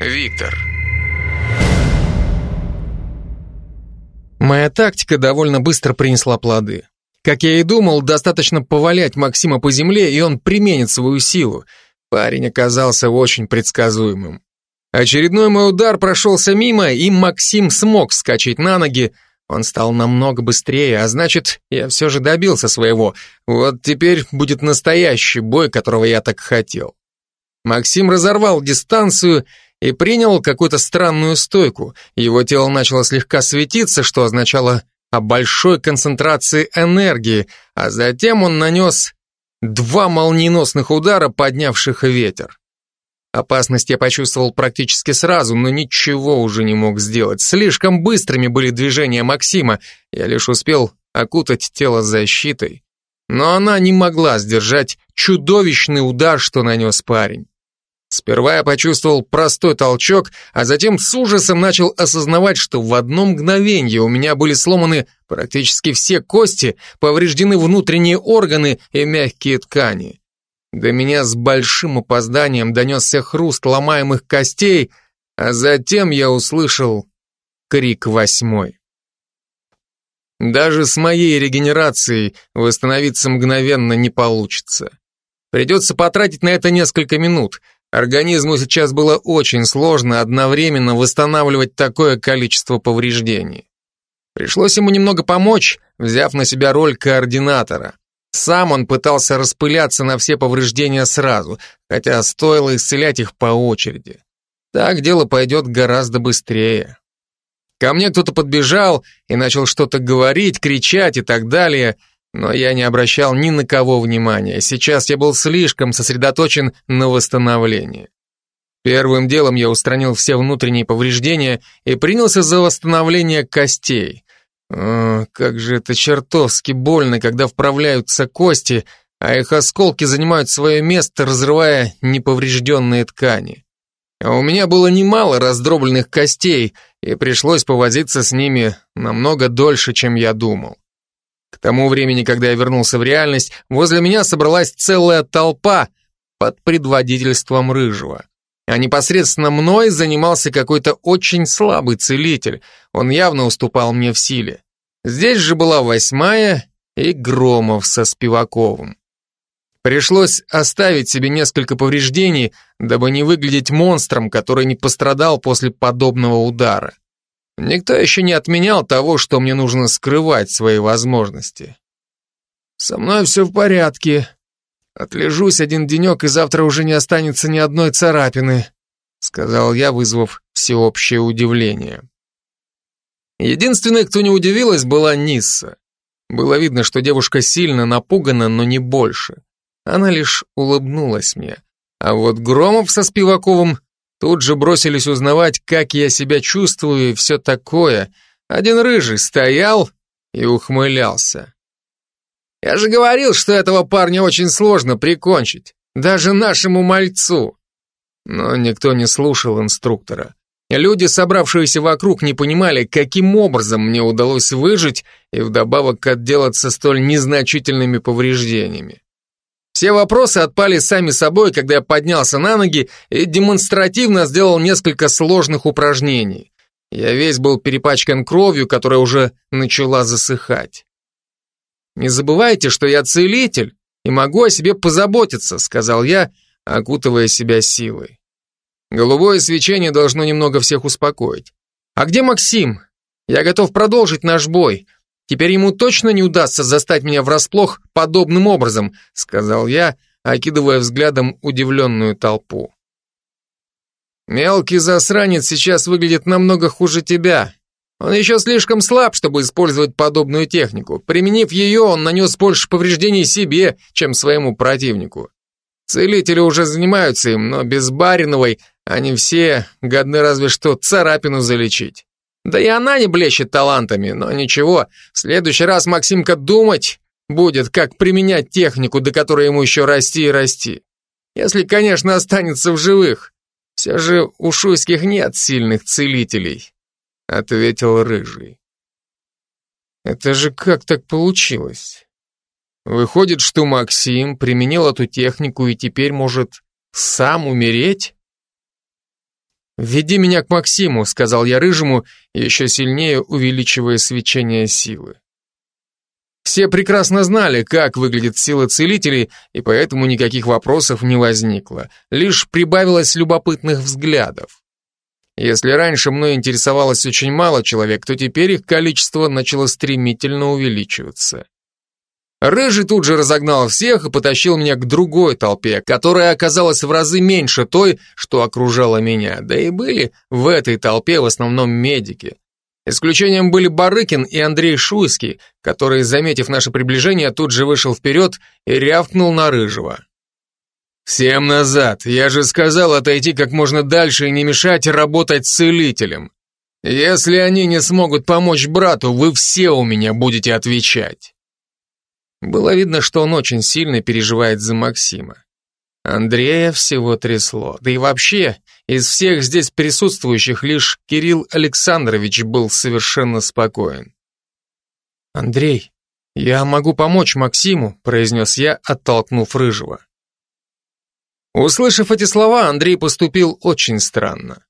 Виктор. Моя тактика довольно быстро принесла плоды. Как я и думал, достаточно повалять Максима по земле, и он применит свою силу. Парень оказался очень предсказуемым. Очередной мой удар прошелся мимо, и Максим смог вскочить на ноги. Он стал намного быстрее, а значит, я все же добился своего. Вот теперь будет настоящий бой, которого я так хотел. Максим разорвал дистанцию и принял какую-то странную стойку. Его тело начало слегка светиться, что означало о большой концентрации энергии, а затем он нанес два молниеносных удара, поднявших ветер. Опасность я почувствовал практически сразу, но ничего уже не мог сделать. Слишком быстрыми были движения Максима, я лишь успел окутать тело защитой. Но она не могла сдержать чудовищный удар, что нанес парень. Сперва я почувствовал простой толчок, а затем с ужасом начал осознавать, что в одно мгновение у меня были сломаны практически все кости, повреждены внутренние органы и мягкие ткани. До меня с большим опозданием донесся хруст ломаемых костей, а затем я услышал крик восьмой. Даже с моей регенерацией восстановиться мгновенно не получится. Придется потратить на это несколько минут — Организму сейчас было очень сложно одновременно восстанавливать такое количество повреждений. Пришлось ему немного помочь, взяв на себя роль координатора. Сам он пытался распыляться на все повреждения сразу, хотя стоило исцелять их по очереди. Так дело пойдет гораздо быстрее. Ко мне кто-то подбежал и начал что-то говорить, кричать и так далее – но я не обращал ни на кого внимания. Сейчас я был слишком сосредоточен на восстановлении. Первым делом я устранил все внутренние повреждения и принялся за восстановление костей. О, как же это чертовски больно, когда вправляются кости, а их осколки занимают свое место, разрывая неповрежденные ткани. А у меня было немало раздробленных костей, и пришлось повозиться с ними намного дольше, чем я думал. К тому времени, когда я вернулся в реальность, возле меня собралась целая толпа под предводительством Рыжего. А непосредственно мной занимался какой-то очень слабый целитель. Он явно уступал мне в силе. Здесь же была восьмая и Громов со Спиваковым. Пришлось оставить себе несколько повреждений, дабы не выглядеть монстром, который не пострадал после подобного удара. Никто еще не отменял того, что мне нужно скрывать свои возможности. Со мной все в порядке. Отлежусь один денек, и завтра уже не останется ни одной царапины, сказал я, вызвав всеобщее удивление. Единственной, кто не удивилась, была Нисса. Было видно, что девушка сильно напугана, но не больше. Она лишь улыбнулась мне. А вот Громов со Спиваковым Тут же бросились узнавать, как я себя чувствую и все такое. Один рыжий стоял и ухмылялся. «Я же говорил, что этого парня очень сложно прикончить, даже нашему мальцу!» Но никто не слушал инструктора. Люди, собравшиеся вокруг, не понимали, каким образом мне удалось выжить и вдобавок отделаться столь незначительными повреждениями. Все вопросы отпали сами собой, когда я поднялся на ноги и демонстративно сделал несколько сложных упражнений. Я весь был перепачкан кровью, которая уже начала засыхать. «Не забывайте, что я целитель и могу о себе позаботиться», сказал я, окутывая себя силой. Голубое свечение должно немного всех успокоить. «А где Максим? Я готов продолжить наш бой. Теперь ему точно не удастся застать меня врасплох подобным образом, сказал я, окидывая взглядом удивленную толпу. Мелкий засранец сейчас выглядит намного хуже тебя. Он еще слишком слаб, чтобы использовать подобную технику. Применив ее, он нанес больше повреждений себе, чем своему противнику. Целители уже занимаются им, но без Бариновой они все годны разве что царапину залечить. Да и она не блещет талантами, но ничего, в следующий раз Максимка думать будет, как применять технику, до которой ему еще расти и расти. Если, конечно, останется в живых. Все же у шуйских нет сильных целителей, ответил Рыжий. Это же как так получилось? Выходит, что Максим применил эту технику и теперь может сам умереть? «Веди меня к Максиму», — сказал я Рыжему, еще сильнее увеличивая свечение силы. Все прекрасно знали, как выглядит сила целителей, и поэтому никаких вопросов не возникло. Лишь прибавилось любопытных взглядов. Если раньше мной интересовалось очень мало человек, то теперь их количество начало стремительно увеличиваться. Рыжий тут же разогнал всех и потащил меня к другой толпе, которая оказалась в разы меньше той, что окружала меня. Да и были в этой толпе в основном медики. Исключением были Барыкин и Андрей Шуйский, который, заметив наше приближение, тут же вышел вперед и рявкнул на Рыжего. «Всем назад! Я же сказал отойти как можно дальше и не мешать работать целителем. Если они не смогут помочь брату, вы все у меня будете отвечать». Было видно, что он очень сильно переживает за Максима. Андрея всего трясло. Да и вообще, из всех здесь присутствующих лишь Кирилл Александрович был совершенно спокоен. «Андрей, я могу помочь Максиму», произнес я, оттолкнув Рыжего. Услышав эти слова, Андрей поступил очень странно.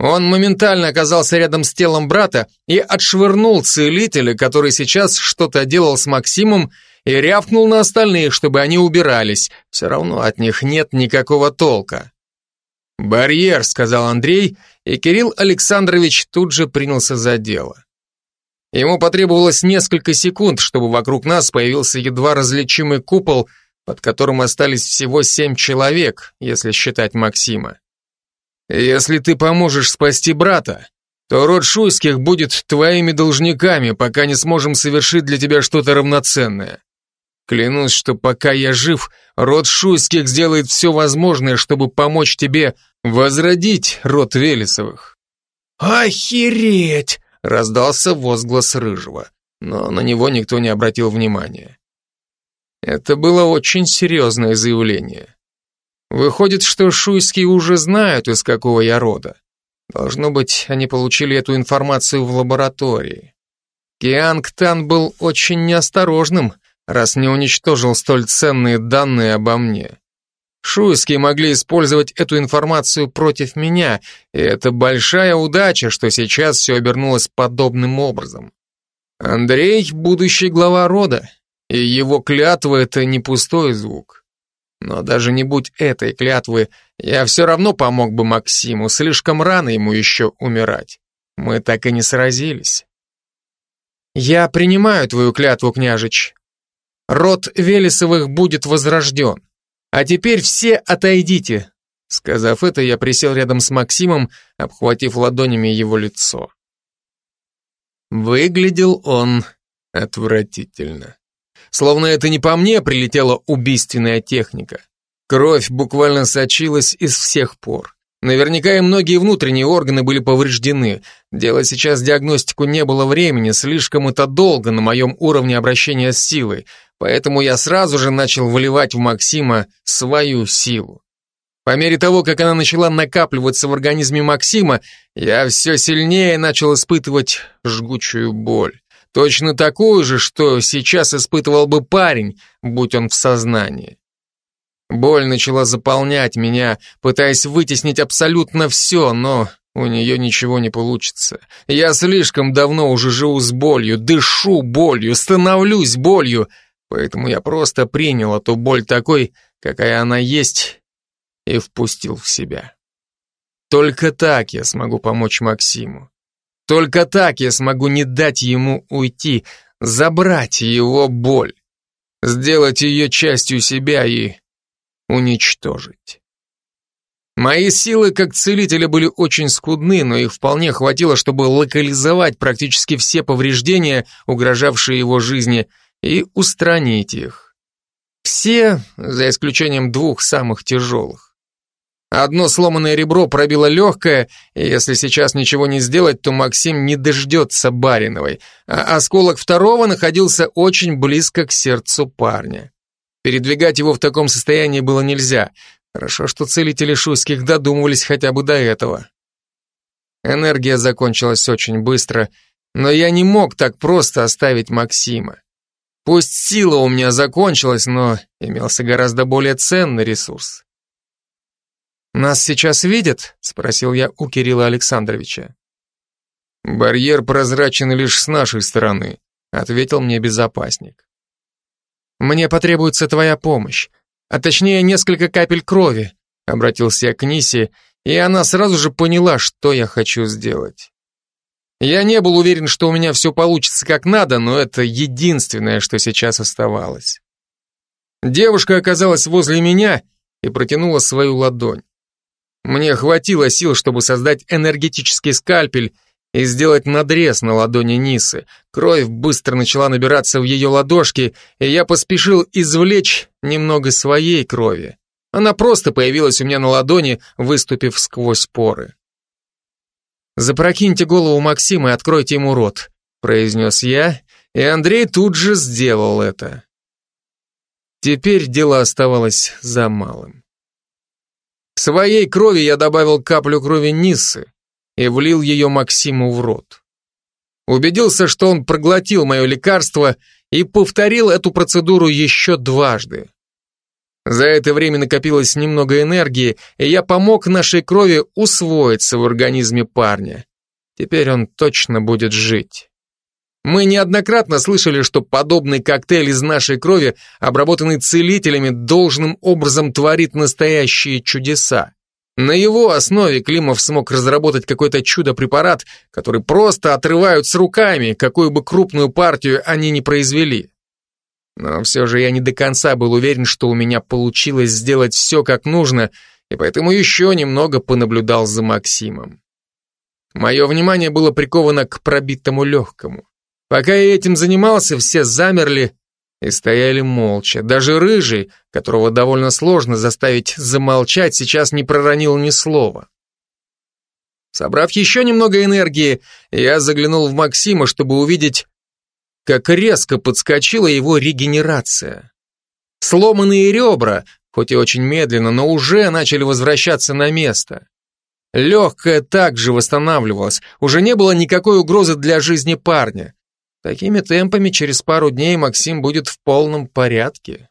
Он моментально оказался рядом с телом брата и отшвырнул целителя, который сейчас что-то делал с Максимом, и рявкнул на остальных, чтобы они убирались. Все равно от них нет никакого толка. «Барьер», — сказал Андрей, и Кирилл Александрович тут же принялся за дело. Ему потребовалось несколько секунд, чтобы вокруг нас появился едва различимый купол, под которым остались всего семь человек, если считать Максима. Если ты поможешь спасти брата, то род Шуйских будет твоими должниками, пока не сможем совершить для тебя что-то равноценное. Клянусь, что пока я жив, род Шуйских сделает все возможное, чтобы помочь тебе возродить род Велесовых. «Охереть!» — раздался возглас Рыжего, но на него никто не обратил внимания. Это было очень серьезное заявление. Выходит, что шуйские уже знают, из какого я рода. Должно быть, они получили эту информацию в лаборатории. Кианг Тан был очень неосторожным, раз не уничтожил столь ценные данные обо мне. Шуйские могли использовать эту информацию против меня, и это большая удача, что сейчас все обернулось подобным образом. Андрей — будущий глава рода, и его клятва — это не пустой звук. Но даже не будь этой клятвы, я все равно помог бы Максиму, слишком рано ему еще умирать. Мы так и не сразились. Я принимаю твою клятву, княжич. Род Велесовых будет возрожден. А теперь все отойдите. Сказав это, я присел рядом с Максимом, обхватив ладонями его лицо. Выглядел он отвратительно. Словно это не по мне прилетела убийственная техника. Кровь буквально сочилась из всех пор. Наверняка и многие внутренние органы были повреждены. Делать сейчас диагностику не было времени, слишком это долго на моем уровне обращения с силой, поэтому я сразу же начал выливать в Максима свою силу. По мере того, как она начала накапливаться в организме Максима, я все сильнее начал испытывать жгучую боль. Точно такую же, что сейчас испытывал бы парень, будь он в сознании. Боль начала заполнять меня, пытаясь вытеснить абсолютно все, но у нее ничего не получится. Я слишком давно уже живу с болью, дышу болью, становлюсь болью, поэтому я просто принял эту боль такой, какая она есть, и впустил в себя. Только так я смогу помочь Максиму. Только так я смогу не дать ему уйти, забрать его боль, сделать ее частью себя и уничтожить. Мои силы как целителя были очень скудны, но их вполне хватило, чтобы локализовать практически все повреждения, угрожавшие его жизни, и устранить их. Все, за исключением двух самых тяжелых. Одно сломанное ребро пробило легкое, и если сейчас ничего не сделать, то Максим не дождется Бариновой, а осколок второго находился очень близко к сердцу парня. Передвигать его в таком состоянии было нельзя. Хорошо, что целители Шуйских додумывались хотя бы до этого. Энергия закончилась очень быстро, но я не мог так просто оставить Максима. Пусть сила у меня закончилась, но имелся гораздо более ценный ресурс. «Нас сейчас видят?» — спросил я у Кирилла Александровича. «Барьер прозрачен лишь с нашей стороны», — ответил мне безопасник. «Мне потребуется твоя помощь, а точнее несколько капель крови», — обратился я к Нисе, и она сразу же поняла, что я хочу сделать. Я не был уверен, что у меня все получится как надо, но это единственное, что сейчас оставалось. Девушка оказалась возле меня и протянула свою ладонь. Мне хватило сил, чтобы создать энергетический скальпель и сделать надрез на ладони Нисы. Кровь быстро начала набираться в ее ладошки, и я поспешил извлечь немного своей крови. Она просто появилась у меня на ладони, выступив сквозь поры. «Запрокиньте голову Максима и откройте ему рот», произнес я, и Андрей тут же сделал это. Теперь дело оставалось за малым. К своей крови я добавил каплю крови Ниссы и влил ее Максиму в рот. Убедился, что он проглотил мое лекарство и повторил эту процедуру еще дважды. За это время накопилось немного энергии, и я помог нашей крови усвоиться в организме парня. Теперь он точно будет жить. Мы неоднократно слышали, что подобный коктейль из нашей крови, обработанный целителями, должным образом творит настоящие чудеса. На его основе Климов смог разработать какой-то чудо-препарат, который просто отрывают с руками, какую бы крупную партию они ни произвели. Но все же я не до конца был уверен, что у меня получилось сделать все как нужно, и поэтому еще немного понаблюдал за Максимом. Мое внимание было приковано к пробитому легкому. Пока я этим занимался, все замерли и стояли молча. Даже рыжий, которого довольно сложно заставить замолчать, сейчас не проронил ни слова. Собрав еще немного энергии, я заглянул в Максима, чтобы увидеть, как резко подскочила его регенерация. Сломанные ребра, хоть и очень медленно, но уже начали возвращаться на место. Легкое также восстанавливалось, уже не было никакой угрозы для жизни парня. Такими темпами через пару дней Максим будет в полном порядке.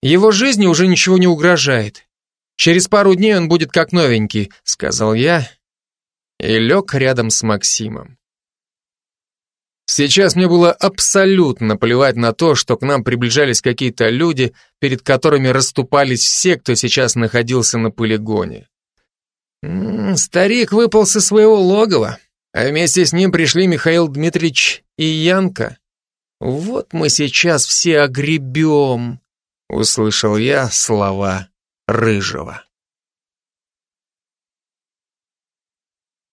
Его жизни уже ничего не угрожает. Через пару дней он будет как новенький, сказал я и лег рядом с Максимом. Сейчас мне было абсолютно плевать на то, что к нам приближались какие-то люди, перед которыми расступались все, кто сейчас находился на полигоне. М -м, старик выпал со своего логова, а вместе с ним пришли Михаил Дмитриевич и Янка. Вот мы сейчас все огребем, услышал я слова Рыжего.